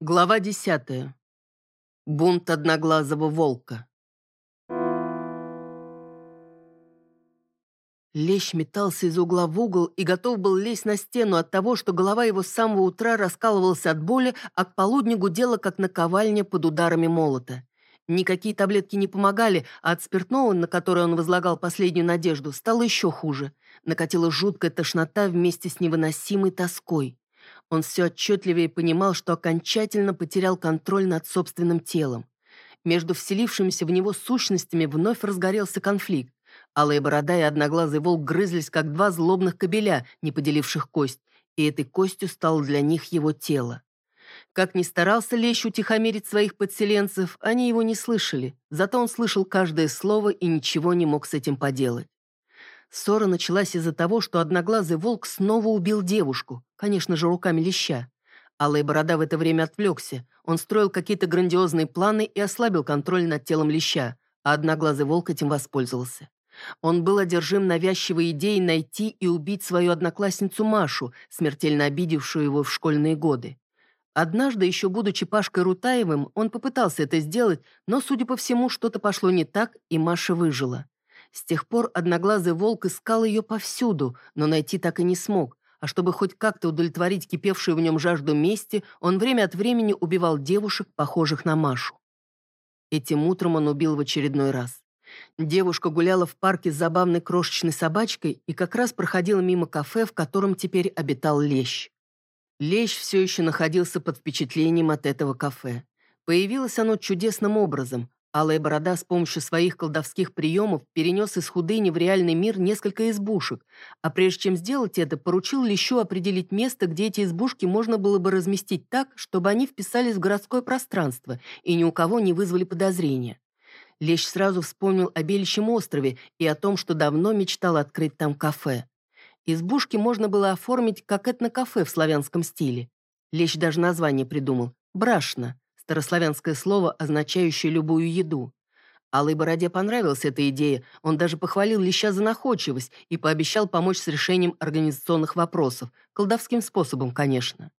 Глава десятая. Бунт одноглазого волка. Лещ метался из угла в угол и готов был лезть на стену от того, что голова его с самого утра раскалывалась от боли, а к полудню гудела, как наковальня под ударами молота. Никакие таблетки не помогали, а от спиртного, на которое он возлагал последнюю надежду, стало еще хуже. Накатила жуткая тошнота вместе с невыносимой тоской. Он все отчетливее понимал, что окончательно потерял контроль над собственным телом. Между вселившимися в него сущностями вновь разгорелся конфликт. Алая борода и одноглазый волк грызлись, как два злобных кобеля, не поделивших кость, и этой костью стало для них его тело. Как ни старался Лещ утихомирить своих подселенцев, они его не слышали, зато он слышал каждое слово и ничего не мог с этим поделать. Ссора началась из-за того, что одноглазый волк снова убил девушку, конечно же, руками леща. Алая борода в это время отвлекся. Он строил какие-то грандиозные планы и ослабил контроль над телом леща, а одноглазый волк этим воспользовался. Он был одержим навязчивой идеей найти и убить свою одноклассницу Машу, смертельно обидевшую его в школьные годы. Однажды, еще будучи Пашкой Рутаевым, он попытался это сделать, но, судя по всему, что-то пошло не так, и Маша выжила. С тех пор одноглазый волк искал ее повсюду, но найти так и не смог, а чтобы хоть как-то удовлетворить кипевшую в нем жажду мести, он время от времени убивал девушек, похожих на Машу. Этим утром он убил в очередной раз. Девушка гуляла в парке с забавной крошечной собачкой и как раз проходила мимо кафе, в котором теперь обитал лещ. Лещ все еще находился под впечатлением от этого кафе. Появилось оно чудесным образом. Алая борода с помощью своих колдовских приемов перенес из худыни в реальный мир несколько избушек, а прежде чем сделать это, поручил Лещу определить место, где эти избушки можно было бы разместить так, чтобы они вписались в городское пространство и ни у кого не вызвали подозрения. Лещ сразу вспомнил о Белищем острове и о том, что давно мечтал открыть там кафе. Избушки можно было оформить как этнокафе в славянском стиле. Лещ даже название придумал – «брашна» старославянское слово, означающее любую еду. Алой Бороде понравилась эта идея, он даже похвалил Леща за находчивость и пообещал помочь с решением организационных вопросов, колдовским способом, конечно.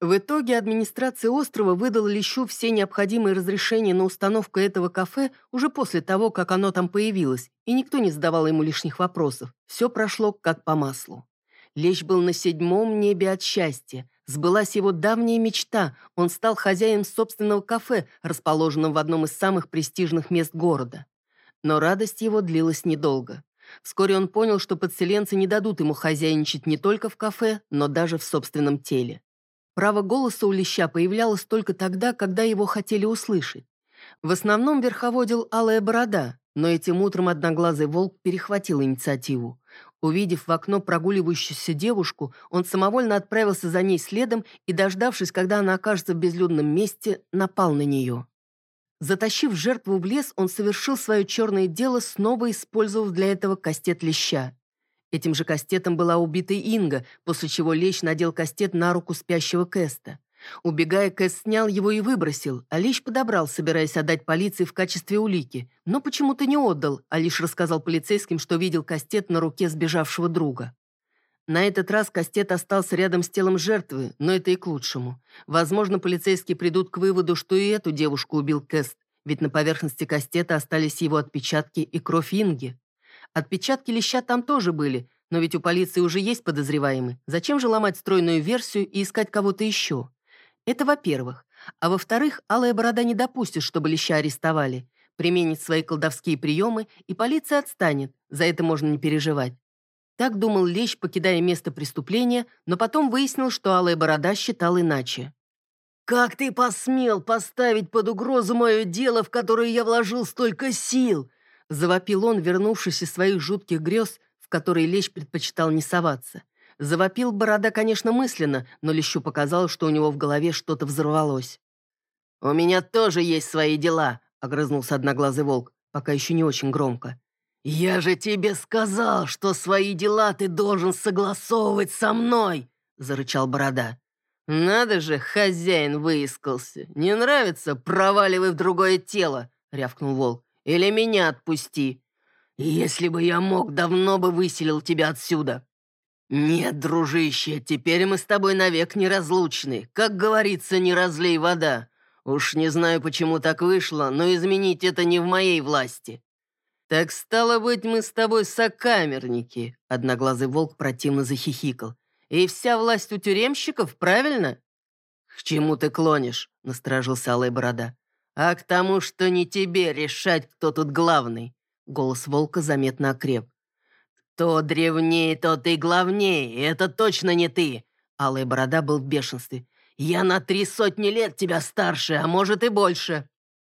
В итоге администрация острова выдала Лещу все необходимые разрешения на установку этого кафе уже после того, как оно там появилось, и никто не задавал ему лишних вопросов. Все прошло как по маслу. Лещ был на седьмом небе от счастья. Сбылась его давняя мечта. Он стал хозяином собственного кафе, расположенного в одном из самых престижных мест города. Но радость его длилась недолго. Вскоре он понял, что подселенцы не дадут ему хозяйничать не только в кафе, но даже в собственном теле. Право голоса у Леща появлялось только тогда, когда его хотели услышать. В основном верховодил Алая Борода, но этим утром одноглазый волк перехватил инициативу. Увидев в окно прогуливающуюся девушку, он самовольно отправился за ней следом и, дождавшись, когда она окажется в безлюдном месте, напал на нее. Затащив жертву в лес, он совершил свое черное дело, снова использовав для этого кастет леща. Этим же кастетом была убита Инга, после чего лещ надел кастет на руку спящего Кэста. Убегая, Кэс снял его и выбросил, а Лещ подобрал, собираясь отдать полиции в качестве улики, но почему-то не отдал, а лишь рассказал полицейским, что видел кастет на руке сбежавшего друга. На этот раз кастет остался рядом с телом жертвы, но это и к лучшему. Возможно, полицейские придут к выводу, что и эту девушку убил Кэст, ведь на поверхности кастета остались его отпечатки и кровь Инги. Отпечатки леща там тоже были, но ведь у полиции уже есть подозреваемый. Зачем же ломать стройную версию и искать кого-то еще? Это во-первых. А во-вторых, Алая Борода не допустит, чтобы Леща арестовали. Применит свои колдовские приемы, и полиция отстанет. За это можно не переживать. Так думал Лещ, покидая место преступления, но потом выяснил, что Алая Борода считал иначе. «Как ты посмел поставить под угрозу мое дело, в которое я вложил столько сил?» Завопил он, вернувшись из своих жутких грез, в которые Лещ предпочитал не соваться. Завопил Борода, конечно, мысленно, но Лещу показалось, что у него в голове что-то взорвалось. «У меня тоже есть свои дела», — огрызнулся одноглазый волк, пока еще не очень громко. «Я же тебе сказал, что свои дела ты должен согласовывать со мной!» — зарычал Борода. «Надо же, хозяин выискался. Не нравится? Проваливай в другое тело!» — рявкнул волк. «Или меня отпусти. Если бы я мог, давно бы выселил тебя отсюда. «Нет, дружище, теперь мы с тобой навек неразлучны. Как говорится, не разлей вода. Уж не знаю, почему так вышло, но изменить это не в моей власти». «Так стало быть, мы с тобой сокамерники», — одноглазый волк противно захихикал. «И вся власть у тюремщиков, правильно?» «К чему ты клонишь?» — насторожился Алая Борода. «А к тому, что не тебе решать, кто тут главный». Голос волка заметно окреп. «Кто древнее, тот и главнее, это точно не ты!» Алая борода был в бешенстве. «Я на три сотни лет тебя старше, а может и больше!»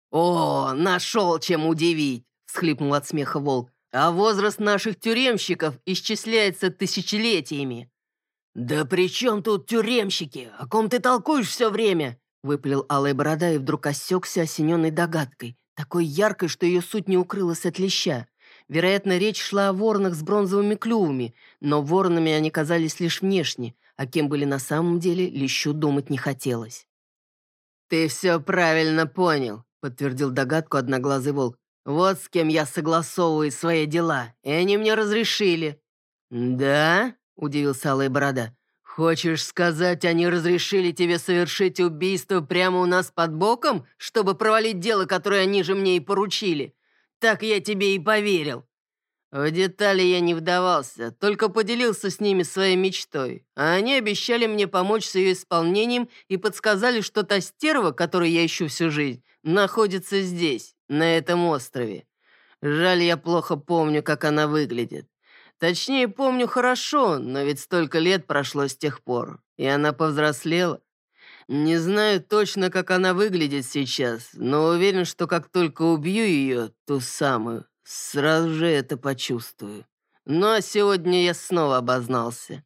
«О, нашел чем удивить!» — всхлипнул от смеха волк. «А возраст наших тюремщиков исчисляется тысячелетиями!» «Да при чем тут тюремщики? О ком ты толкуешь все время?» Выплел алая борода и вдруг осекся, осененной догадкой, такой яркой, что ее суть не укрылась от леща. Вероятно, речь шла о воронах с бронзовыми клювами, но воронами они казались лишь внешне, а кем были на самом деле, Лещу думать не хотелось. «Ты все правильно понял», — подтвердил догадку одноглазый волк. «Вот с кем я согласовываю свои дела, и они мне разрешили». «Да?» — удивился Алая Борода. «Хочешь сказать, они разрешили тебе совершить убийство прямо у нас под боком, чтобы провалить дело, которое они же мне и поручили? Так я тебе и поверил. В детали я не вдавался, только поделился с ними своей мечтой. А они обещали мне помочь с ее исполнением и подсказали, что та стерва, которую я ищу всю жизнь, находится здесь, на этом острове. Жаль, я плохо помню, как она выглядит. Точнее, помню хорошо, но ведь столько лет прошло с тех пор, и она повзрослела. Не знаю точно, как она выглядит сейчас, но уверен, что как только убью ее, ту самую, сразу же это почувствую. Ну а сегодня я снова обознался.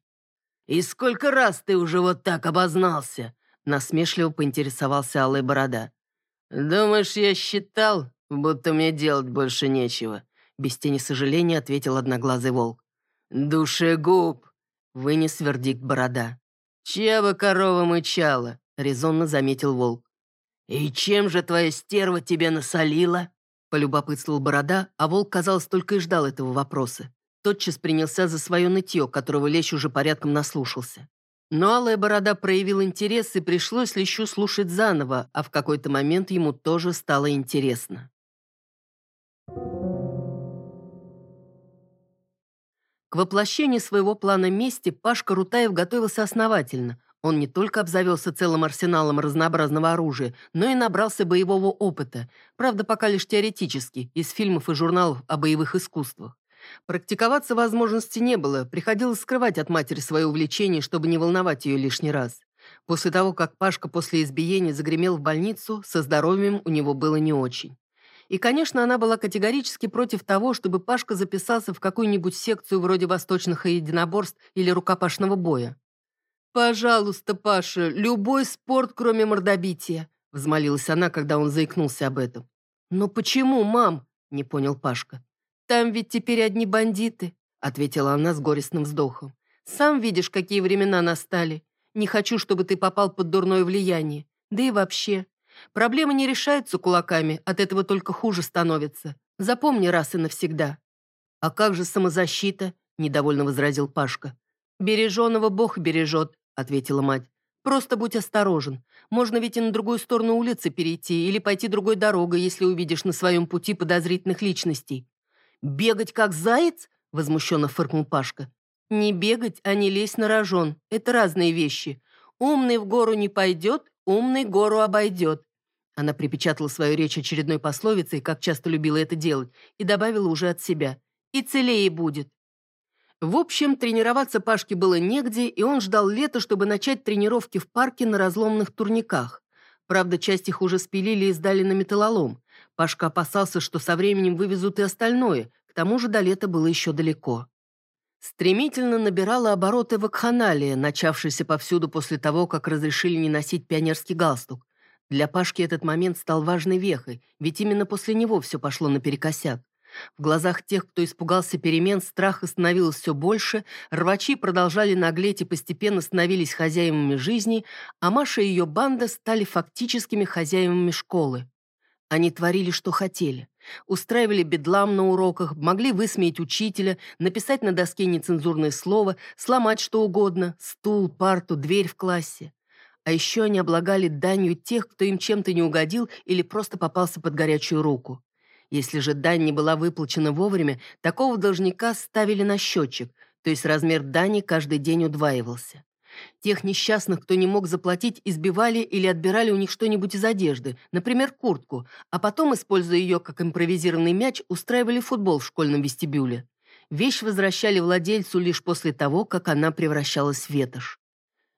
«И сколько раз ты уже вот так обознался?» Насмешливо поинтересовался Алая Борода. «Думаешь, я считал, будто мне делать больше нечего?» Без тени сожаления ответил одноглазый волк. «Душегуб!» — вынес вердикт Борода. «Чья бы корова мычала?» — резонно заметил волк. «И чем же твоя стерва тебе насолила?» — полюбопытствовал Борода, а волк, казалось, только и ждал этого вопроса. Тотчас принялся за свое нытье, которого Лещ уже порядком наслушался. Но Алая Борода проявил интерес, и пришлось Лещу слушать заново, а в какой-то момент ему тоже стало интересно. К воплощению своего плана мести Пашка Рутаев готовился основательно. Он не только обзавелся целым арсеналом разнообразного оружия, но и набрался боевого опыта, правда, пока лишь теоретически, из фильмов и журналов о боевых искусствах. Практиковаться возможности не было, приходилось скрывать от матери свое увлечение, чтобы не волновать ее лишний раз. После того, как Пашка после избиения загремел в больницу, со здоровьем у него было не очень. И, конечно, она была категорически против того, чтобы Пашка записался в какую-нибудь секцию вроде восточных единоборств или рукопашного боя. «Пожалуйста, Паша, любой спорт, кроме мордобития», — взмолилась она, когда он заикнулся об этом. «Но почему, мам?» — не понял Пашка. «Там ведь теперь одни бандиты», — ответила она с горестным вздохом. «Сам видишь, какие времена настали. Не хочу, чтобы ты попал под дурное влияние. Да и вообще. Проблемы не решаются кулаками, от этого только хуже становится. Запомни раз и навсегда». «А как же самозащита?» — недовольно возразил Пашка. «Береженого Бог бережет», — ответила мать. «Просто будь осторожен. Можно ведь и на другую сторону улицы перейти или пойти другой дорогой, если увидишь на своем пути подозрительных личностей». «Бегать как заяц?» — возмущенно фыркнул Пашка. «Не бегать, а не лезть на рожон. Это разные вещи. Умный в гору не пойдет, умный гору обойдет». Она припечатала свою речь очередной пословицей, как часто любила это делать, и добавила уже от себя. «И целее будет». В общем, тренироваться Пашке было негде, и он ждал лета, чтобы начать тренировки в парке на разломных турниках. Правда, часть их уже спилили и сдали на металлолом. Пашка опасался, что со временем вывезут и остальное, к тому же до лета было еще далеко. Стремительно набирала обороты вакханалия, начавшаяся повсюду после того, как разрешили не носить пионерский галстук. Для Пашки этот момент стал важной вехой, ведь именно после него все пошло наперекосяк. В глазах тех, кто испугался перемен, страха становилось все больше, рвачи продолжали наглеть и постепенно становились хозяевами жизни, а Маша и ее банда стали фактическими хозяевами школы. Они творили, что хотели. Устраивали бедлам на уроках, могли высмеять учителя, написать на доске нецензурное слово, сломать что угодно, стул, парту, дверь в классе. А еще они облагали данью тех, кто им чем-то не угодил или просто попался под горячую руку. Если же дань не была выплачена вовремя, такого должника ставили на счетчик, то есть размер дани каждый день удваивался. Тех несчастных, кто не мог заплатить, избивали или отбирали у них что-нибудь из одежды, например, куртку, а потом, используя ее как импровизированный мяч, устраивали футбол в школьном вестибюле. Вещь возвращали владельцу лишь после того, как она превращалась в ветошь.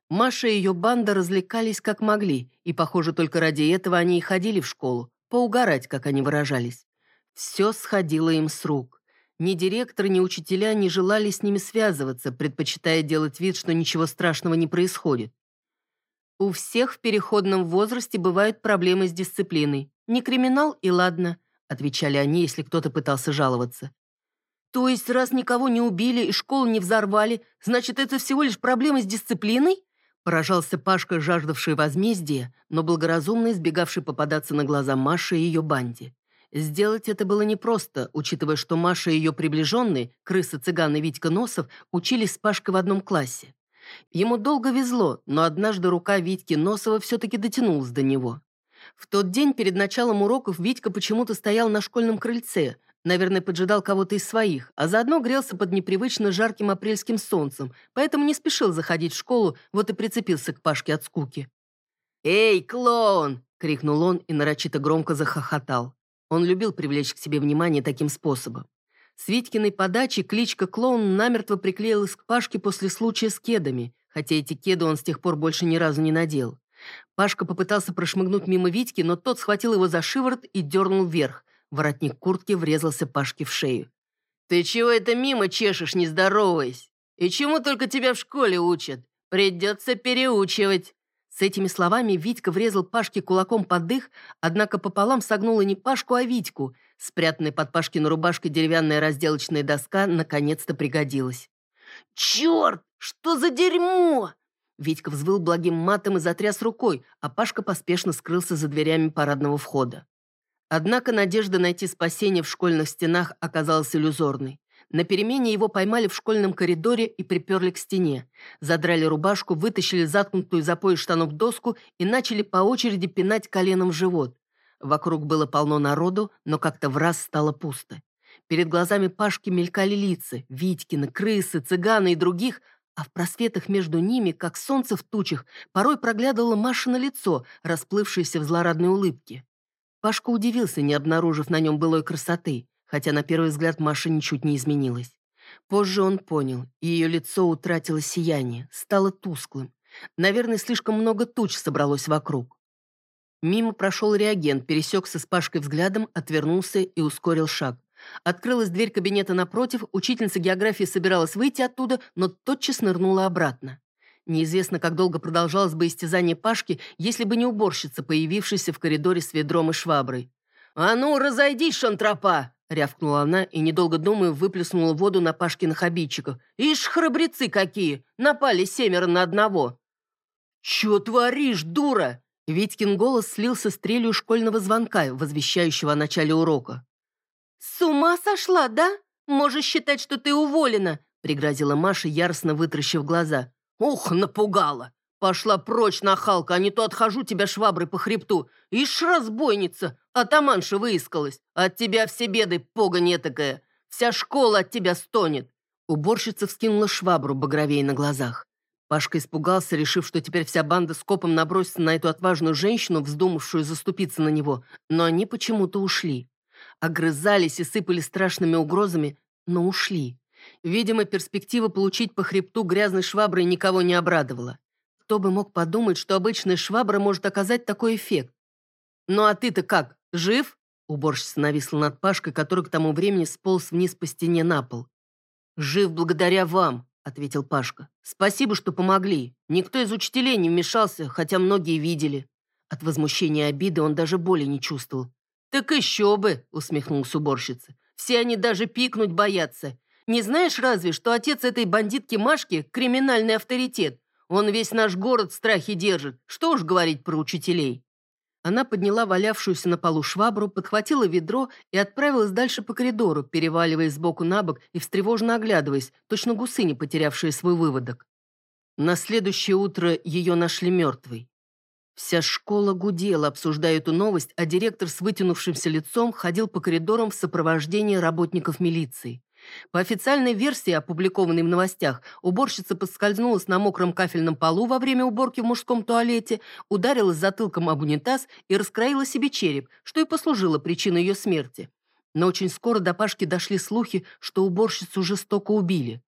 Маша и ее банда развлекались как могли, и, похоже, только ради этого они и ходили в школу, поугарать, как они выражались. Все сходило им с рук. Ни директор, ни учителя не желали с ними связываться, предпочитая делать вид, что ничего страшного не происходит. У всех в переходном возрасте бывают проблемы с дисциплиной. Не криминал и ладно, отвечали они, если кто-то пытался жаловаться. То есть, раз никого не убили и школу не взорвали, значит, это всего лишь проблемы с дисциплиной? Поражался Пашка, жаждавший возмездия, но благоразумно избегавший попадаться на глаза Маше и ее банде. Сделать это было непросто, учитывая, что Маша и ее приближенные, крыса-цыган и Витька Носов, учились с Пашкой в одном классе. Ему долго везло, но однажды рука Витьки Носова все-таки дотянулась до него. В тот день перед началом уроков Витька почему-то стоял на школьном крыльце, наверное, поджидал кого-то из своих, а заодно грелся под непривычно жарким апрельским солнцем, поэтому не спешил заходить в школу, вот и прицепился к Пашке от скуки. «Эй, клоун!» — крикнул он и нарочито громко захохотал. Он любил привлечь к себе внимание таким способом. С Витькиной подачи кличка «Клоун» намертво приклеилась к Пашке после случая с кедами, хотя эти кеды он с тех пор больше ни разу не надел. Пашка попытался прошмыгнуть мимо Витьки, но тот схватил его за шиворот и дернул вверх. Воротник куртки врезался Пашке в шею. «Ты чего это мимо чешешь, не здороваясь? И чему только тебя в школе учат? Придется переучивать!» С этими словами Витька врезал Пашке кулаком под дых, однако пополам согнула не Пашку, а Витьку. Спрятанная под Пашкиной рубашкой деревянная разделочная доска наконец-то пригодилась. «Черт! Что за дерьмо!» Витька взвыл благим матом и затряс рукой, а Пашка поспешно скрылся за дверями парадного входа. Однако надежда найти спасение в школьных стенах оказалась иллюзорной. На перемене его поймали в школьном коридоре и приперли к стене. Задрали рубашку, вытащили заткнутую за пояс штанов доску и начали по очереди пинать коленом в живот. Вокруг было полно народу, но как-то в раз стало пусто. Перед глазами Пашки мелькали лица, Витькины, крысы, цыганы и других, а в просветах между ними, как солнце в тучах, порой проглядывало Машино лицо, расплывшееся в злорадной улыбке. Пашка удивился, не обнаружив на нем былой красоты хотя на первый взгляд Маша ничуть не изменилась. Позже он понял, ее лицо утратило сияние, стало тусклым. Наверное, слишком много туч собралось вокруг. Мимо прошел реагент, пересекся с Пашкой взглядом, отвернулся и ускорил шаг. Открылась дверь кабинета напротив, учительница географии собиралась выйти оттуда, но тотчас нырнула обратно. Неизвестно, как долго продолжалось бы истязание Пашки, если бы не уборщица, появившаяся в коридоре с ведром и шваброй. «А ну, разойдись, шантропа!» Рявкнула она и, недолго думая, выплеснула воду на Пашкиных обидчиков. «Ишь, храбрецы какие! Напали семеро на одного!» «Чё творишь, дура?» Витькин голос слился с трелью школьного звонка, возвещающего о начале урока. «С ума сошла, да? Можешь считать, что ты уволена!» пригрозила Маша, яростно вытращив глаза. «Ух, напугала! Пошла прочь, нахалка, а не то отхожу тебя шваброй по хребту. Ишь, разбойница! Атаманша выискалась. От тебя все беды, погонь этакая. Вся школа от тебя стонет. Уборщица вскинула швабру багровей на глазах. Пашка испугался, решив, что теперь вся банда скопом набросится на эту отважную женщину, вздумавшую заступиться на него, но они почему-то ушли. Огрызались и сыпали страшными угрозами, но ушли. Видимо, перспектива получить по хребту грязной шваброй никого не обрадовала. Кто бы мог подумать, что обычная швабра может оказать такой эффект? «Ну а ты-то как, жив?» Уборщица нависла над Пашкой, который к тому времени сполз вниз по стене на пол. «Жив благодаря вам», — ответил Пашка. «Спасибо, что помогли. Никто из учителей не вмешался, хотя многие видели». От возмущения и обиды он даже боли не чувствовал. «Так еще бы!» — усмехнулась уборщица. «Все они даже пикнуть боятся. Не знаешь разве, что отец этой бандитки Машки — криминальный авторитет? Он весь наш город в страхе держит. Что уж говорить про учителей». Она подняла валявшуюся на полу швабру, подхватила ведро и отправилась дальше по коридору, переваливаясь сбоку на бок и встревожно оглядываясь, точно гусыни, потерявшие свой выводок. На следующее утро ее нашли мертвой. Вся школа гудела, обсуждая эту новость, а директор с вытянувшимся лицом ходил по коридорам в сопровождении работников милиции. По официальной версии, опубликованной в новостях, уборщица подскользнулась на мокром кафельном полу во время уборки в мужском туалете, ударилась затылком об унитаз и раскроила себе череп, что и послужило причиной ее смерти. Но очень скоро до Пашки дошли слухи, что уборщицу жестоко убили.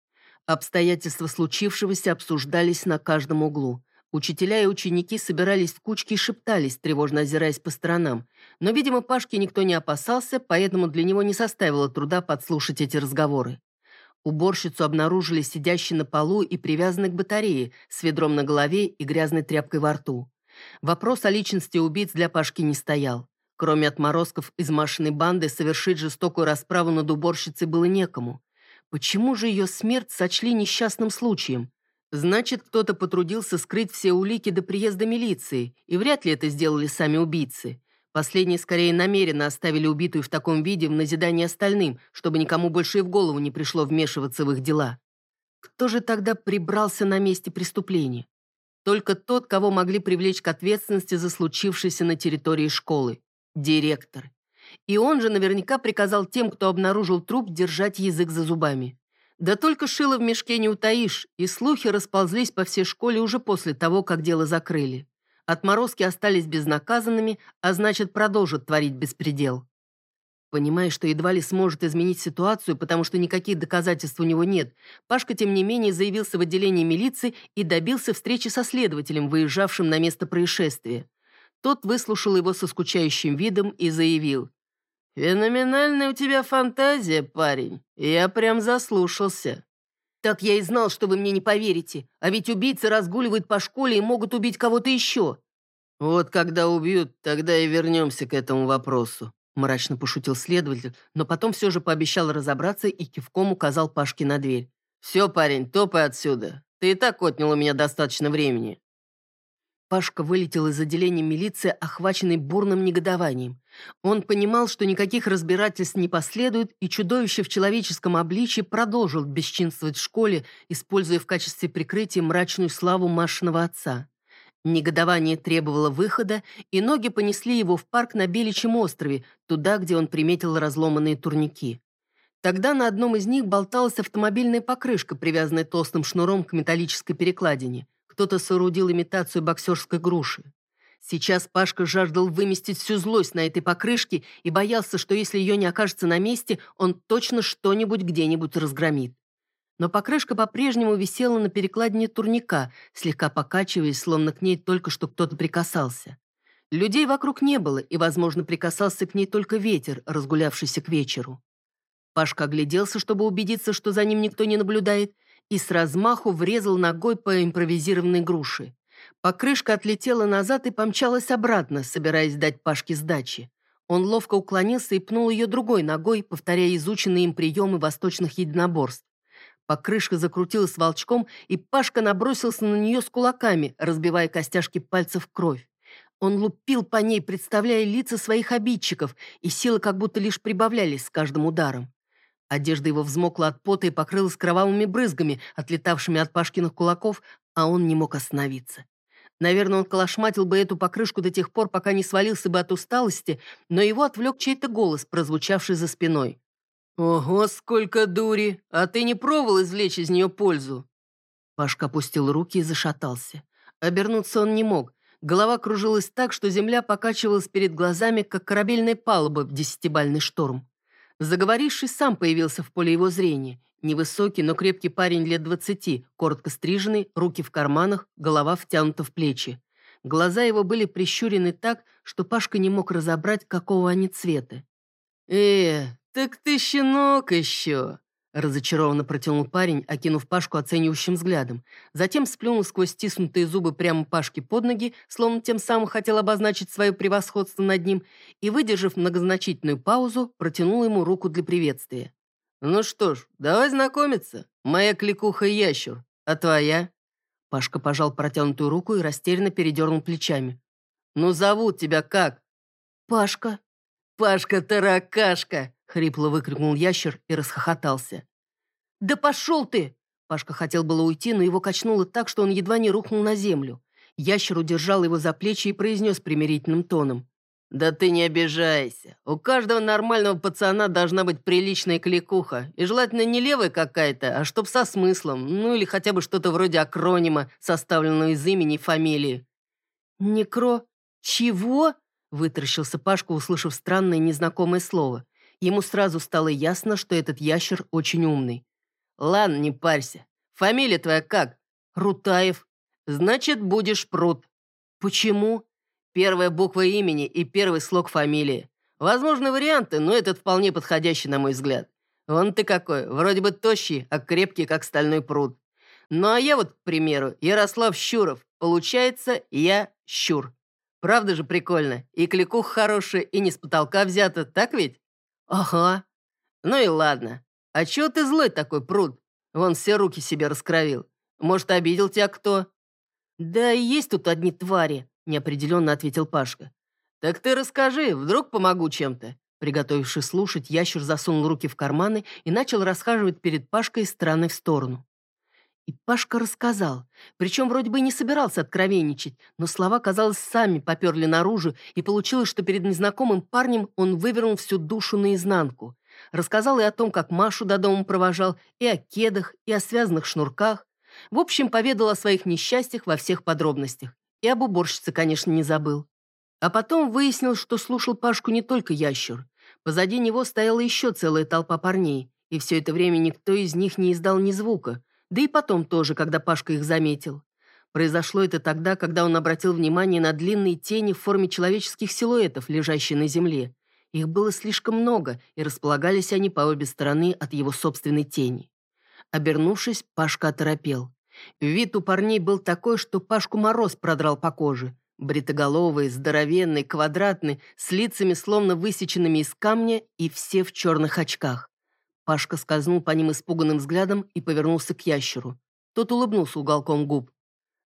Обстоятельства случившегося обсуждались на каждом углу. Учителя и ученики собирались в кучки и шептались, тревожно озираясь по сторонам. Но, видимо, Пашке никто не опасался, поэтому для него не составило труда подслушать эти разговоры. Уборщицу обнаружили сидящей на полу и привязанной к батарее, с ведром на голове и грязной тряпкой во рту. Вопрос о личности убийц для Пашки не стоял. Кроме отморозков из машиной банды, совершить жестокую расправу над уборщицей было некому. Почему же ее смерть сочли несчастным случаем? Значит, кто-то потрудился скрыть все улики до приезда милиции, и вряд ли это сделали сами убийцы. Последние скорее намеренно оставили убитую в таком виде в назидание остальным, чтобы никому больше и в голову не пришло вмешиваться в их дела. Кто же тогда прибрался на месте преступления? Только тот, кого могли привлечь к ответственности за случившееся на территории школы. Директор. И он же наверняка приказал тем, кто обнаружил труп, держать язык за зубами. Да только шило в мешке не утаишь, и слухи расползлись по всей школе уже после того, как дело закрыли. Отморозки остались безнаказанными, а значит, продолжат творить беспредел. Понимая, что едва ли сможет изменить ситуацию, потому что никаких доказательств у него нет, Пашка, тем не менее, заявился в отделение милиции и добился встречи со следователем, выезжавшим на место происшествия. Тот выслушал его со скучающим видом и заявил. «Феноменальная у тебя фантазия, парень. Я прям заслушался». «Так я и знал, что вы мне не поверите. А ведь убийцы разгуливают по школе и могут убить кого-то еще». «Вот когда убьют, тогда и вернемся к этому вопросу», мрачно пошутил следователь, но потом все же пообещал разобраться и кивком указал Пашке на дверь. «Все, парень, топай отсюда. Ты и так отнял у меня достаточно времени». Пашка вылетел из отделения милиции, охваченный бурным негодованием. Он понимал, что никаких разбирательств не последует, и чудовище в человеческом обличье продолжил бесчинствовать в школе, используя в качестве прикрытия мрачную славу Машиного отца. Негодование требовало выхода, и ноги понесли его в парк на Беличьем острове, туда, где он приметил разломанные турники. Тогда на одном из них болталась автомобильная покрышка, привязанная толстым шнуром к металлической перекладине – кто-то соорудил имитацию боксерской груши. Сейчас Пашка жаждал выместить всю злость на этой покрышке и боялся, что если ее не окажется на месте, он точно что-нибудь где-нибудь разгромит. Но покрышка по-прежнему висела на перекладине турника, слегка покачиваясь, словно к ней только что кто-то прикасался. Людей вокруг не было, и, возможно, прикасался к ней только ветер, разгулявшийся к вечеру. Пашка огляделся, чтобы убедиться, что за ним никто не наблюдает, и с размаху врезал ногой по импровизированной груши. Покрышка отлетела назад и помчалась обратно, собираясь дать Пашке сдачи. Он ловко уклонился и пнул ее другой ногой, повторяя изученные им приемы восточных единоборств. Покрышка закрутилась волчком, и Пашка набросился на нее с кулаками, разбивая костяшки пальцев в кровь. Он лупил по ней, представляя лица своих обидчиков, и силы как будто лишь прибавлялись с каждым ударом. Одежда его взмокла от пота и покрылась кровавыми брызгами, отлетавшими от Пашкиных кулаков, а он не мог остановиться. Наверное, он колошматил бы эту покрышку до тех пор, пока не свалился бы от усталости, но его отвлек чей-то голос, прозвучавший за спиной. «Ого, сколько дури! А ты не пробовал извлечь из нее пользу?» Пашка опустил руки и зашатался. Обернуться он не мог. Голова кружилась так, что земля покачивалась перед глазами, как корабельная палуба в десятибальный шторм. Заговоривший сам появился в поле его зрения. Невысокий, но крепкий парень лет двадцати, коротко стриженный, руки в карманах, голова втянута в плечи. Глаза его были прищурены так, что Пашка не мог разобрать, какого они цвета. «Э, так ты щенок еще!» Разочарованно протянул парень, окинув Пашку оценивающим взглядом. Затем сплюнул сквозь стиснутые зубы прямо Пашке под ноги, словно тем самым хотел обозначить свое превосходство над ним, и, выдержав многозначительную паузу, протянул ему руку для приветствия. «Ну что ж, давай знакомиться. Моя кликуха ящур. А твоя?» Пашка пожал протянутую руку и растерянно передернул плечами. Ну, зовут тебя как?» «Пашка». «Пашка-таракашка!» — хрипло выкрикнул ящер и расхохотался. «Да пошел ты!» Пашка хотел было уйти, но его качнуло так, что он едва не рухнул на землю. Ящер удержал его за плечи и произнес примирительным тоном. «Да ты не обижайся. У каждого нормального пацана должна быть приличная кликуха. И желательно не левая какая-то, а чтоб со смыслом. Ну или хотя бы что-то вроде акронима, составленного из имени и фамилии». «Некро... чего?» – вытаращился Пашка, услышав странное незнакомое слово. Ему сразу стало ясно, что этот ящер очень умный. «Ладно, не парься. Фамилия твоя как?» «Рутаев». «Значит, будешь пруд». «Почему?» «Первая буква имени и первый слог фамилии. Возможны варианты, но этот вполне подходящий, на мой взгляд. Вон ты какой, вроде бы тощий, а крепкий, как стальной пруд. Ну а я вот, к примеру, Ярослав Щуров. Получается, я Щур. Правда же прикольно? И кликух хороший, и не с потолка взято, так ведь? Ага. Ну и ладно. А чего ты злой такой, пруд? Вон все руки себе раскровил. Может, обидел тебя кто?» «Да есть тут одни твари», — неопределенно ответил Пашка. «Так ты расскажи, вдруг помогу чем-то». Приготовившись слушать, ящер засунул руки в карманы и начал расхаживать перед Пашкой из стороны в сторону. И Пашка рассказал, причем вроде бы не собирался откровенничать, но слова, казалось, сами поперли наружу, и получилось, что перед незнакомым парнем он вывернул всю душу наизнанку. Рассказал и о том, как Машу до дома провожал, и о кедах, и о связанных шнурках. В общем, поведал о своих несчастьях во всех подробностях. И об уборщице, конечно, не забыл. А потом выяснил, что слушал Пашку не только ящер. Позади него стояла еще целая толпа парней, и все это время никто из них не издал ни звука. Да и потом тоже, когда Пашка их заметил. Произошло это тогда, когда он обратил внимание на длинные тени в форме человеческих силуэтов, лежащие на земле. Их было слишком много, и располагались они по обе стороны от его собственной тени. Обернувшись, Пашка оторопел. Вид у парней был такой, что Пашку мороз продрал по коже. Бритоголовый, здоровенный, квадратный, с лицами словно высеченными из камня и все в черных очках. Пашка скользнул по ним испуганным взглядом и повернулся к ящеру. Тот улыбнулся уголком губ.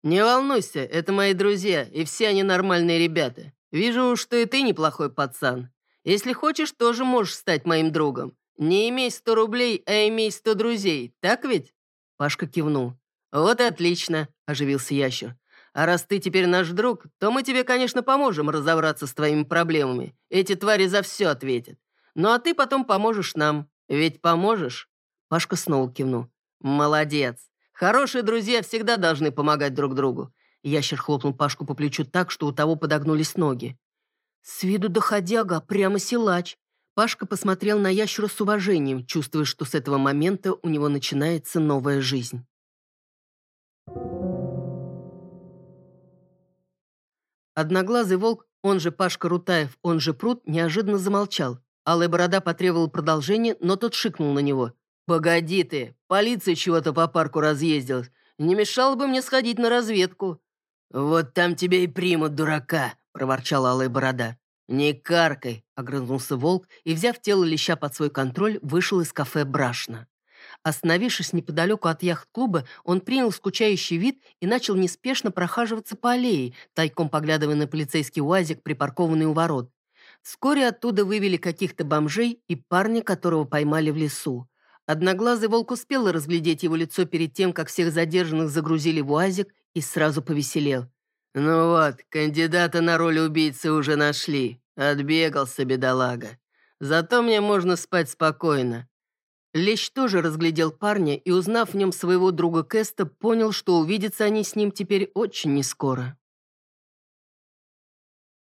«Не волнуйся, это мои друзья, и все они нормальные ребята. Вижу, что и ты неплохой пацан. Если хочешь, тоже можешь стать моим другом. Не имей сто рублей, а имей сто друзей, так ведь?» Пашка кивнул. «Вот и отлично», – оживился ящер. «А раз ты теперь наш друг, то мы тебе, конечно, поможем разобраться с твоими проблемами. Эти твари за все ответят. Ну а ты потом поможешь нам. Ведь поможешь?» Пашка снова кивнул. «Молодец. Хорошие друзья всегда должны помогать друг другу». Ящер хлопнул Пашку по плечу так, что у того подогнулись ноги. «С виду доходяга, прямо силач». Пашка посмотрел на ящера с уважением, чувствуя, что с этого момента у него начинается новая жизнь. Одноглазый волк, он же Пашка Рутаев, он же Прут, неожиданно замолчал. Алая борода потребовал продолжения, но тот шикнул на него. «Погоди ты, полиция чего-то по парку разъездилась. Не мешало бы мне сходить на разведку». «Вот там тебя и примут, дурака», — проворчала Алая Борода. «Не каркай», — огрызнулся волк и, взяв тело леща под свой контроль, вышел из кафе «Брашна». Остановившись неподалеку от яхт-клуба, он принял скучающий вид и начал неспешно прохаживаться по аллее, тайком поглядывая на полицейский уазик, припаркованный у ворот. Вскоре оттуда вывели каких-то бомжей и парня, которого поймали в лесу. Одноглазый волк успел разглядеть его лицо перед тем, как всех задержанных загрузили в уазик, и сразу повеселел. «Ну вот, кандидата на роль убийцы уже нашли. Отбегался, бедолага. Зато мне можно спать спокойно». Лещ тоже разглядел парня и, узнав в нем своего друга Кэста, понял, что увидятся они с ним теперь очень нескоро.